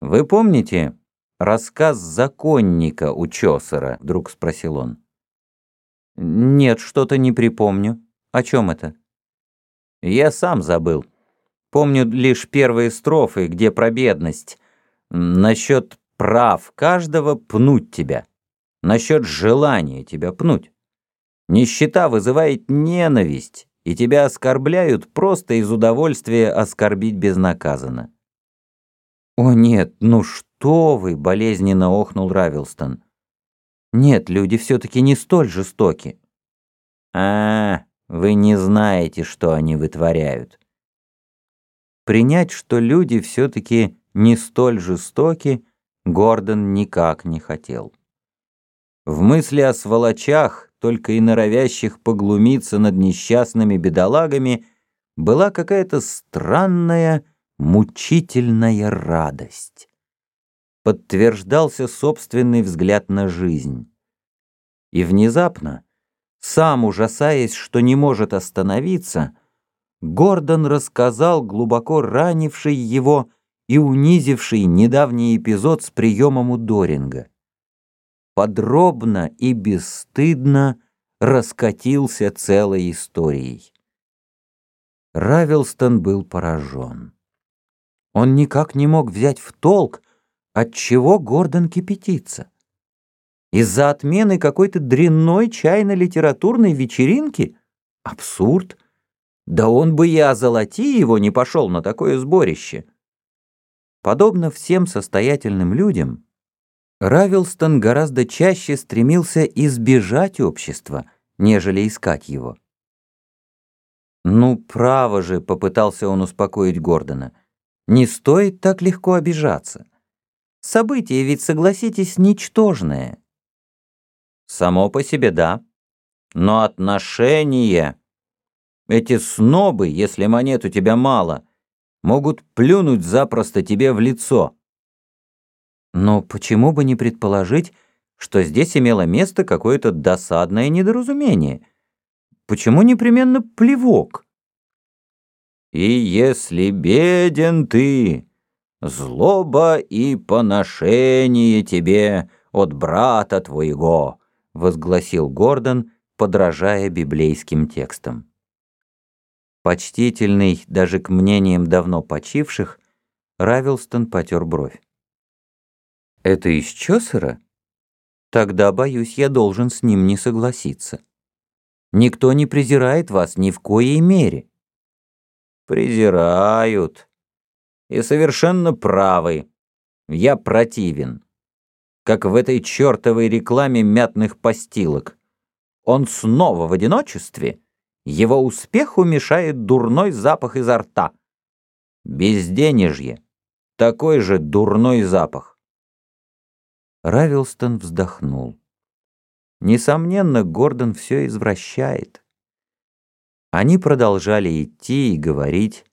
«Вы помните рассказ законника у Чосера?» — вдруг спросил он. «Нет, что-то не припомню. О чем это?» «Я сам забыл. Помню лишь первые строфы, где про бедность. Насчет прав каждого пнуть тебя. Насчет желания тебя пнуть. Нищета вызывает ненависть, и тебя оскорбляют просто из удовольствия оскорбить безнаказанно. «О нет, ну что вы!» — болезненно охнул Равилстон. «Нет, люди все-таки не столь жестоки». «А, вы не знаете, что они вытворяют». Принять, что люди все-таки не столь жестоки, Гордон никак не хотел. В мысли о сволочах, только и норовящих поглумиться над несчастными бедолагами, была какая-то странная, мучительная радость. Подтверждался собственный взгляд на жизнь. И внезапно, сам ужасаясь, что не может остановиться, Гордон рассказал глубоко ранивший его и унизивший недавний эпизод с приемом у Доринга. Подробно и бесстыдно раскатился целой историей. Равилстон был поражен. Он никак не мог взять в толк, от чего Гордон кипятится. Из-за отмены какой-то дрянной чайно-литературной вечеринки? Абсурд! Да он бы и озолоти его не пошел на такое сборище. Подобно всем состоятельным людям, Равилстон гораздо чаще стремился избежать общества, нежели искать его. «Ну, право же», — попытался он успокоить Гордона, — не стоит так легко обижаться. Событие ведь, согласитесь, ничтожное. Само по себе да. Но отношения... Эти снобы, если монет у тебя мало, могут плюнуть запросто тебе в лицо. Но почему бы не предположить, что здесь имело место какое-то досадное недоразумение? Почему непременно плевок? И если беден ты, злоба и поношение тебе от брата твоего, возгласил Гордон, подражая библейским текстам. Почтительный даже к мнениям давно почивших, Равилстон потер бровь. «Это из Чосера? Тогда, боюсь, я должен с ним не согласиться. Никто не презирает вас ни в коей мере презирают. И совершенно правы. Я противен. Как в этой чертовой рекламе мятных постилок. Он снова в одиночестве. Его успеху мешает дурной запах изо рта. Безденежье. Такой же дурной запах. Равилстон вздохнул. Несомненно, Гордон все извращает. Они продолжали идти и говорить,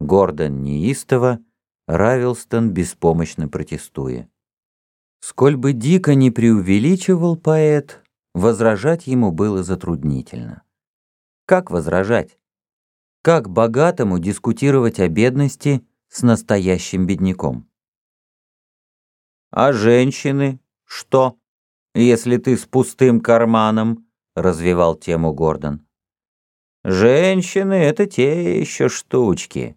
Гордон неистово, Равилстон беспомощно протестуя. Сколь бы дико не преувеличивал поэт, возражать ему было затруднительно. Как возражать? Как богатому дискутировать о бедности с настоящим бедняком? «А женщины что, если ты с пустым карманом?» — развивал тему Гордон. Женщины — это те еще штучки.